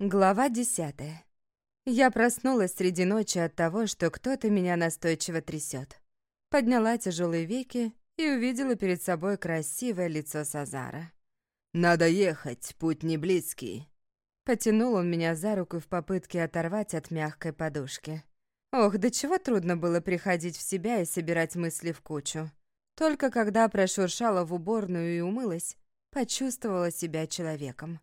Глава десятая. Я проснулась среди ночи от того, что кто-то меня настойчиво трясет. Подняла тяжелые веки и увидела перед собой красивое лицо Сазара. «Надо ехать, путь не близкий». Потянул он меня за руку в попытке оторвать от мягкой подушки. Ох, до чего трудно было приходить в себя и собирать мысли в кучу. Только когда прошуршала в уборную и умылась, почувствовала себя человеком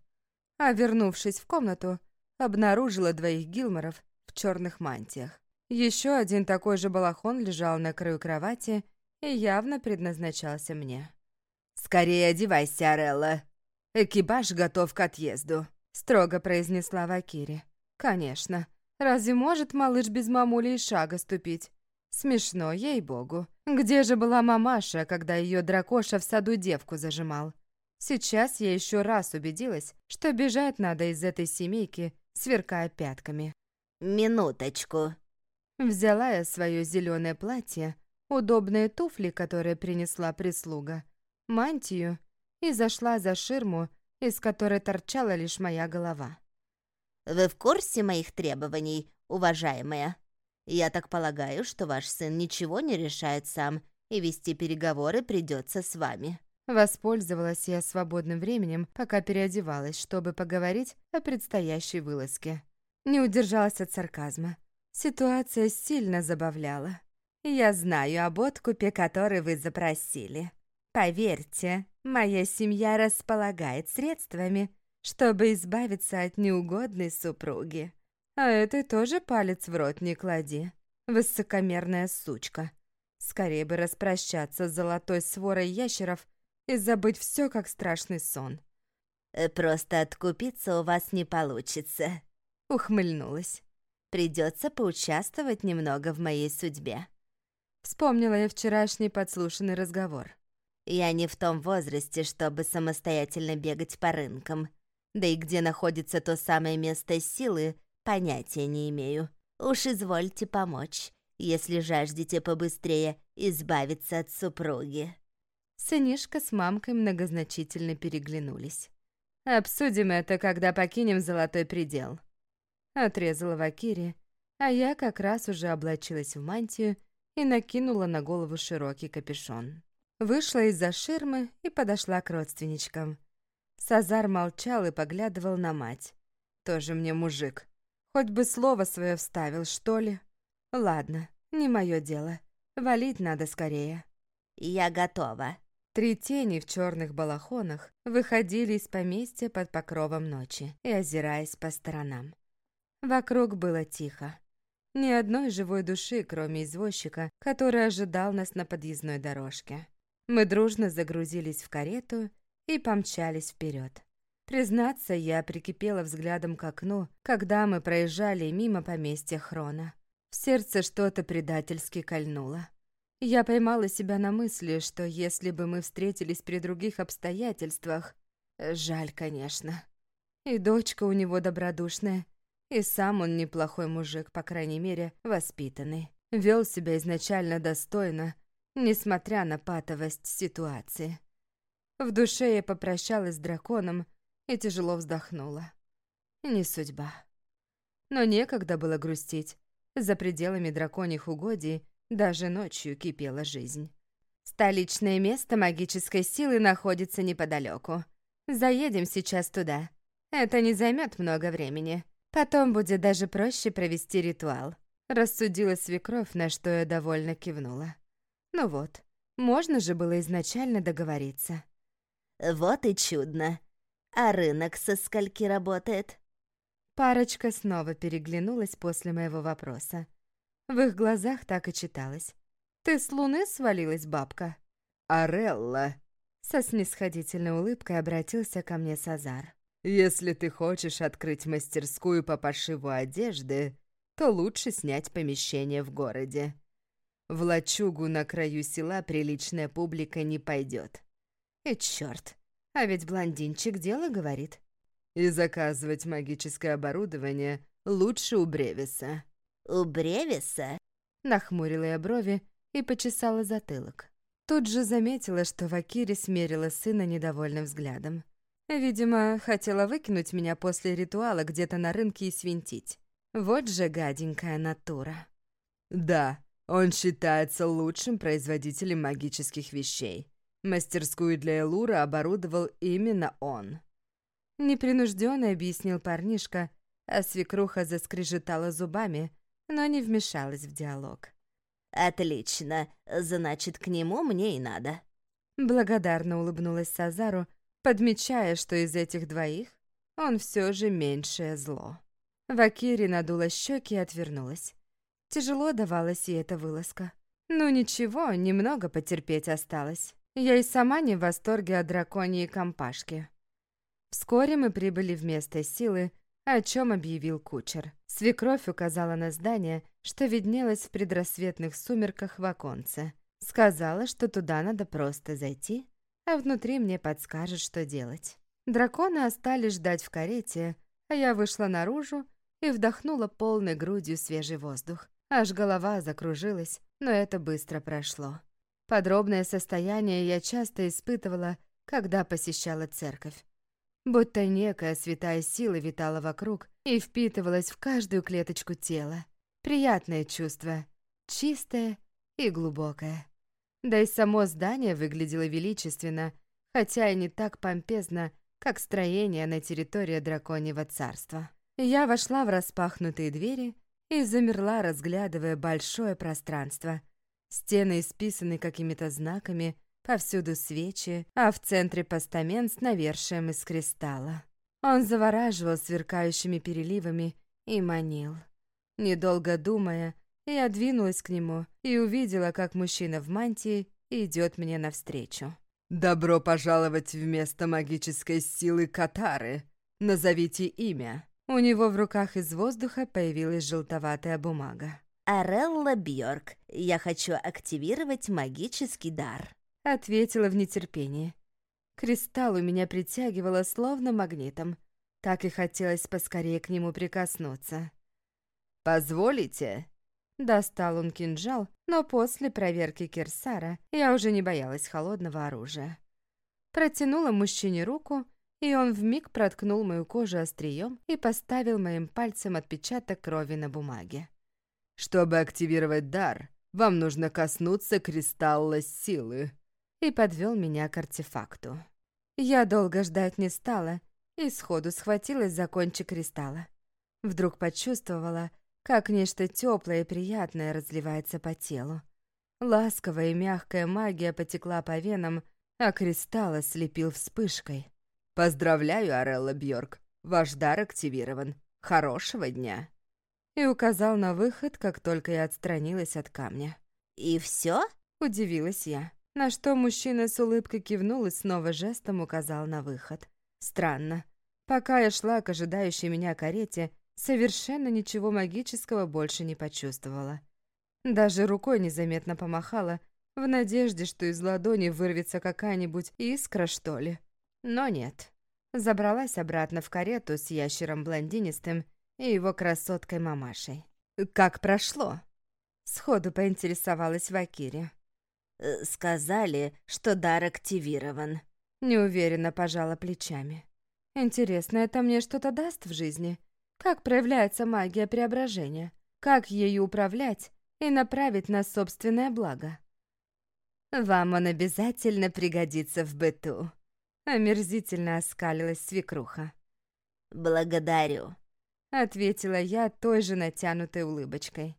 а вернувшись в комнату, обнаружила двоих Гилморов в черных мантиях. Еще один такой же балахон лежал на краю кровати и явно предназначался мне. «Скорее одевайся, Арелла. Экипаж готов к отъезду», — строго произнесла Вакири. «Конечно. Разве может малыш без мамули и шага ступить? Смешно, ей-богу. Где же была мамаша, когда ее дракоша в саду девку зажимал? Сейчас я еще раз убедилась, что бежать надо из этой семейки, сверкая пятками. «Минуточку». Взяла я свое зеленое платье, удобные туфли, которые принесла прислуга, мантию и зашла за ширму, из которой торчала лишь моя голова. «Вы в курсе моих требований, уважаемая? Я так полагаю, что ваш сын ничего не решает сам, и вести переговоры придется с вами». Воспользовалась я свободным временем, пока переодевалась, чтобы поговорить о предстоящей вылазке. Не удержалась от сарказма. Ситуация сильно забавляла. Я знаю об откупе, который вы запросили. Поверьте, моя семья располагает средствами, чтобы избавиться от неугодной супруги. А это тоже палец в рот не клади. Высокомерная сучка. Скорее бы распрощаться с золотой сворой ящеров и забыть все как страшный сон. «Просто откупиться у вас не получится», — ухмыльнулась. «Придется поучаствовать немного в моей судьбе». Вспомнила я вчерашний подслушанный разговор. «Я не в том возрасте, чтобы самостоятельно бегать по рынкам. Да и где находится то самое место силы, понятия не имею. Уж извольте помочь, если жаждете побыстрее избавиться от супруги». Сынишка с мамкой многозначительно переглянулись. «Обсудим это, когда покинем золотой предел», — отрезала Вакири, а я как раз уже облачилась в мантию и накинула на голову широкий капюшон. Вышла из-за ширмы и подошла к родственничкам. Сазар молчал и поглядывал на мать. Тоже мне мужик. Хоть бы слово свое вставил, что ли. Ладно, не мое дело. Валить надо скорее. «Я готова», Три тени в черных балахонах выходили из поместья под покровом ночи и озираясь по сторонам. Вокруг было тихо. Ни одной живой души, кроме извозчика, который ожидал нас на подъездной дорожке. Мы дружно загрузились в карету и помчались вперед. Признаться, я прикипела взглядом к окну, когда мы проезжали мимо поместья Хрона. В сердце что-то предательски кольнуло. Я поймала себя на мысли, что если бы мы встретились при других обстоятельствах... Жаль, конечно. И дочка у него добродушная, и сам он неплохой мужик, по крайней мере, воспитанный. Вел себя изначально достойно, несмотря на патовость ситуации. В душе я попрощалась с драконом и тяжело вздохнула. Не судьба. Но некогда было грустить. За пределами драконьих угодий даже ночью кипела жизнь. Столичное место магической силы находится неподалеку. Заедем сейчас туда. Это не займет много времени. Потом будет даже проще провести ритуал. Рассудила свекровь, на что я довольно кивнула. Ну вот, можно же было изначально договориться. Вот и чудно. А рынок со скольки работает? Парочка снова переглянулась после моего вопроса. В их глазах так и читалось. «Ты с луны свалилась, бабка?» «Арелла!» Со снисходительной улыбкой обратился ко мне Сазар. «Если ты хочешь открыть мастерскую по пошиву одежды, то лучше снять помещение в городе. В лачугу на краю села приличная публика не пойдет. И чёрт, а ведь блондинчик дело говорит. И заказывать магическое оборудование лучше у Бревиса. «У Бревиса?» Нахмурила я брови и почесала затылок. Тут же заметила, что Вакири смерила сына недовольным взглядом. Видимо, хотела выкинуть меня после ритуала где-то на рынке и свинтить. Вот же гаденькая натура. Да, он считается лучшим производителем магических вещей. Мастерскую для Элура оборудовал именно он. Непринужденно объяснил парнишка, а свекруха заскрежетала зубами, но не вмешалась в диалог. «Отлично, значит, к нему мне и надо». Благодарно улыбнулась Сазару, подмечая, что из этих двоих он все же меньшее зло. Вакири надула щеки и отвернулась. Тяжело давалась ей эта вылазка. Ну ничего, немного потерпеть осталось. Я и сама не в восторге от драконьей компашки. Вскоре мы прибыли в место силы, о чем объявил кучер. Свекровь указала на здание, что виднелось в предрассветных сумерках в оконце. Сказала, что туда надо просто зайти, а внутри мне подскажет, что делать. Драконы остались ждать в карете, а я вышла наружу и вдохнула полной грудью свежий воздух. Аж голова закружилась, но это быстро прошло. Подробное состояние я часто испытывала, когда посещала церковь. Будто некая святая сила витала вокруг и впитывалась в каждую клеточку тела. Приятное чувство, чистое и глубокое. Да и само здание выглядело величественно, хотя и не так помпезно, как строение на территории драконьего царства. Я вошла в распахнутые двери и замерла, разглядывая большое пространство. Стены исписаны какими-то знаками, повсюду свечи, а в центре постамент с навершием из кристалла. Он завораживал сверкающими переливами и манил. Недолго думая, я двинулась к нему и увидела, как мужчина в мантии идет мне навстречу. «Добро пожаловать в место магической силы Катары. Назовите имя». У него в руках из воздуха появилась желтоватая бумага. «Арелла Бьорк, я хочу активировать магический дар», — ответила в нетерпении. Кристалл у меня притягивало словно магнитом. Так и хотелось поскорее к нему прикоснуться. «Позволите?» Достал он кинжал, но после проверки Кирсара я уже не боялась холодного оружия. Протянула мужчине руку и он вмиг проткнул мою кожу острием и поставил моим пальцем отпечаток крови на бумаге. «Чтобы активировать дар, вам нужно коснуться кристалла силы», и подвел меня к артефакту. Я долго ждать не стала и сходу схватилась за кончик кристалла. Вдруг почувствовала, как нечто теплое и приятное разливается по телу. Ласковая и мягкая магия потекла по венам, а кристалл ослепил вспышкой. «Поздравляю, Арелла Бьорк. Ваш дар активирован. Хорошего дня!» И указал на выход, как только я отстранилась от камня. «И все? Удивилась я. На что мужчина с улыбкой кивнул и снова жестом указал на выход. Странно. Пока я шла к ожидающей меня карете, совершенно ничего магического больше не почувствовала. Даже рукой незаметно помахала, в надежде, что из ладони вырвется какая-нибудь искра, что ли. Но нет. Забралась обратно в карету с ящером блондинистым и его красоткой-мамашей. «Как прошло?» Сходу поинтересовалась Вакири. «Э, «Сказали, что дар активирован». Неуверенно пожала плечами. «Интересно, это мне что-то даст в жизни? Как проявляется магия преображения? Как ею управлять и направить на собственное благо?» «Вам он обязательно пригодится в быту», Омерзительно оскалилась свекруха. «Благодарю», — ответила я той же натянутой улыбочкой.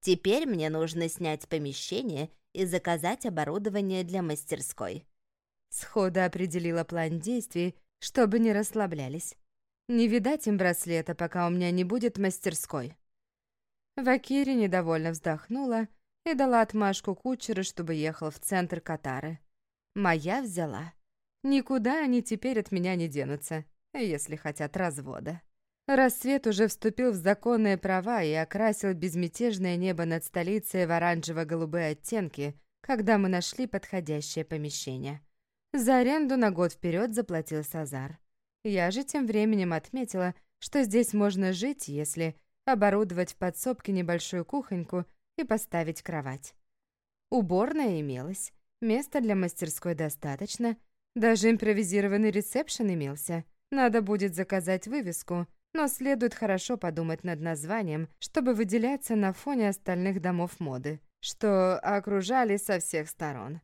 «Теперь мне нужно снять помещение и заказать оборудование для мастерской». Сходу определила план действий, чтобы не расслаблялись. Не видать им браслета, пока у меня не будет мастерской. Вакири недовольно вздохнула и дала отмашку кучеру, чтобы ехал в центр Катары. Моя взяла. Никуда они теперь от меня не денутся, если хотят развода. Рассвет уже вступил в законные права и окрасил безмятежное небо над столицей в оранжево-голубые оттенки, когда мы нашли подходящее помещение. За аренду на год вперед заплатил Сазар. Я же тем временем отметила, что здесь можно жить, если оборудовать в подсобке небольшую кухоньку и поставить кровать. Уборная имелась, места для мастерской достаточно, Даже импровизированный ресепшн имелся. Надо будет заказать вывеску, но следует хорошо подумать над названием, чтобы выделяться на фоне остальных домов моды, что окружали со всех сторон.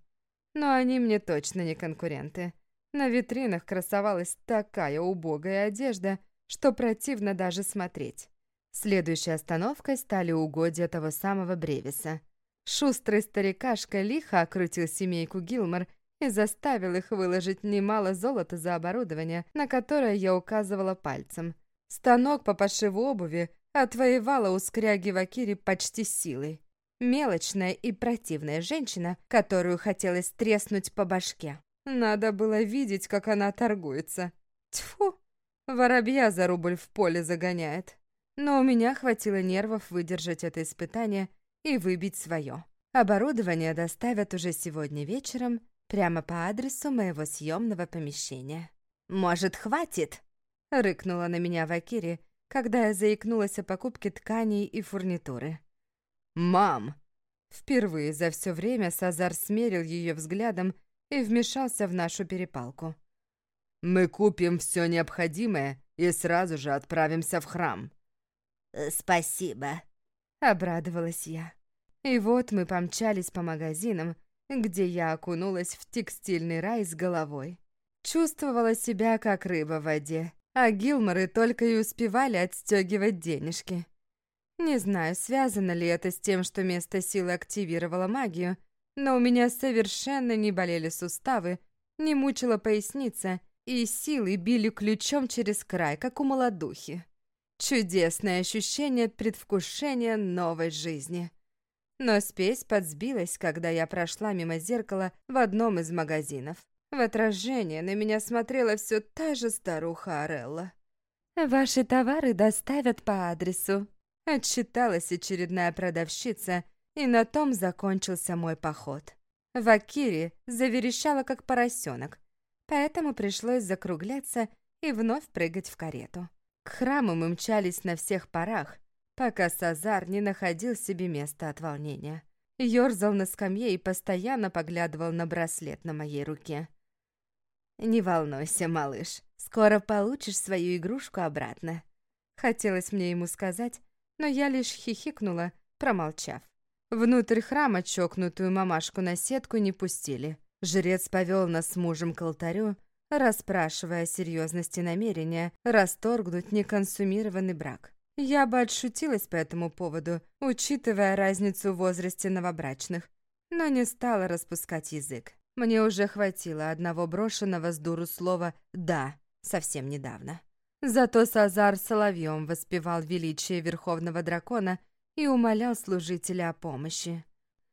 Но они мне точно не конкуренты. На витринах красовалась такая убогая одежда, что противно даже смотреть. Следующей остановкой стали угодья того самого Бревиса. Шустрый старикашка лихо окрутил семейку Гилмор и заставил их выложить немало золота за оборудование, на которое я указывала пальцем. Станок по пошиву обуви отвоевала у скряги Вакири почти силой. Мелочная и противная женщина, которую хотелось треснуть по башке. Надо было видеть, как она торгуется. Тьфу, воробья за рубль в поле загоняет. Но у меня хватило нервов выдержать это испытание и выбить свое. Оборудование доставят уже сегодня вечером прямо по адресу моего съемного помещения. «Может, хватит?» — рыкнула на меня Вакири, когда я заикнулась о покупке тканей и фурнитуры. «Мам!» Впервые за все время Сазар смерил ее взглядом и вмешался в нашу перепалку. «Мы купим все необходимое и сразу же отправимся в храм». «Э, «Спасибо», — обрадовалась я. И вот мы помчались по магазинам, где я окунулась в текстильный рай с головой. Чувствовала себя как рыба в воде, а Гилморы только и успевали отстегивать денежки. Не знаю, связано ли это с тем, что место силы активировало магию, но у меня совершенно не болели суставы, не мучила поясница, и силы били ключом через край, как у молодухи. Чудесное ощущение предвкушения новой жизни. Но спесь подсбилась, когда я прошла мимо зеркала в одном из магазинов. В отражение на меня смотрела все та же старуха Орелла. «Ваши товары доставят по адресу», — отчиталась очередная продавщица, и на том закончился мой поход. Вакири заверещала, как поросенок, поэтому пришлось закругляться и вновь прыгать в карету. К храму мы мчались на всех парах, пока Сазар не находил себе места от волнения. Ёрзал на скамье и постоянно поглядывал на браслет на моей руке. «Не волнуйся, малыш, скоро получишь свою игрушку обратно». Хотелось мне ему сказать, но я лишь хихикнула, промолчав. Внутрь храма чокнутую мамашку на сетку не пустили. Жрец повел нас с мужем к алтарю, расспрашивая о серьезности намерения расторгнуть неконсумированный брак. Я бы отшутилась по этому поводу, учитывая разницу в возрасте новобрачных, но не стала распускать язык. Мне уже хватило одного брошенного с дуру слова «да» совсем недавно. Зато Сазар соловьем воспевал величие Верховного Дракона и умолял служителя о помощи.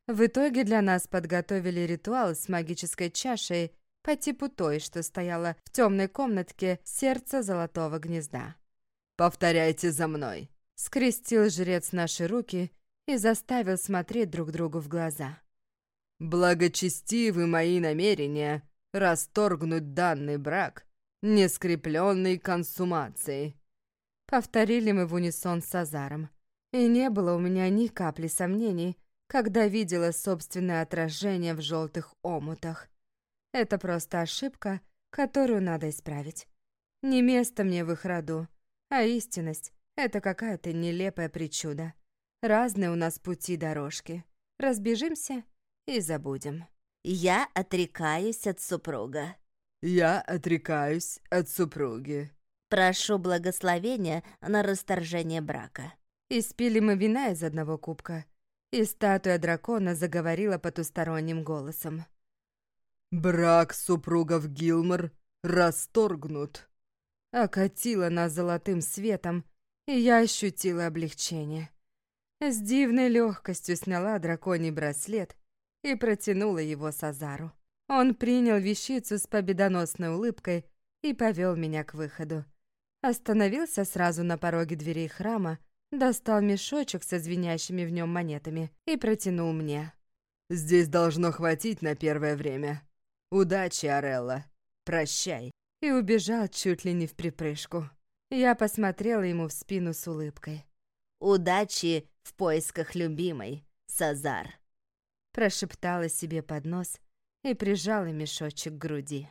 В итоге для нас подготовили ритуал с магической чашей по типу той, что стояла в темной комнатке сердца Золотого Гнезда. «Повторяйте за мной!» Скрестил жрец наши руки и заставил смотреть друг другу в глаза. «Благочестивы мои намерения расторгнуть данный брак, не скрепленный консумацией». Повторили мы в унисон с Азаром. И не было у меня ни капли сомнений, когда видела собственное отражение в желтых омутах. Это просто ошибка, которую надо исправить. Не место мне в их роду. А истинность — это какая-то нелепая причуда. Разные у нас пути дорожки. Разбежимся и забудем. Я отрекаюсь от супруга. Я отрекаюсь от супруги. Прошу благословения на расторжение брака. Испили мы вина из одного кубка, и статуя дракона заговорила потусторонним голосом. «Брак супругов Гилмор расторгнут» окатила нас золотым светом, и я ощутила облегчение. С дивной легкостью сняла драконий браслет и протянула его Сазару. Он принял вещицу с победоносной улыбкой и повел меня к выходу. Остановился сразу на пороге дверей храма, достал мешочек со звенящими в нем монетами и протянул мне. «Здесь должно хватить на первое время. Удачи, Арелла. Прощай» и убежал чуть ли не в припрыжку. Я посмотрела ему в спину с улыбкой. «Удачи в поисках любимой, Сазар!» Прошептала себе под нос и прижала мешочек к груди.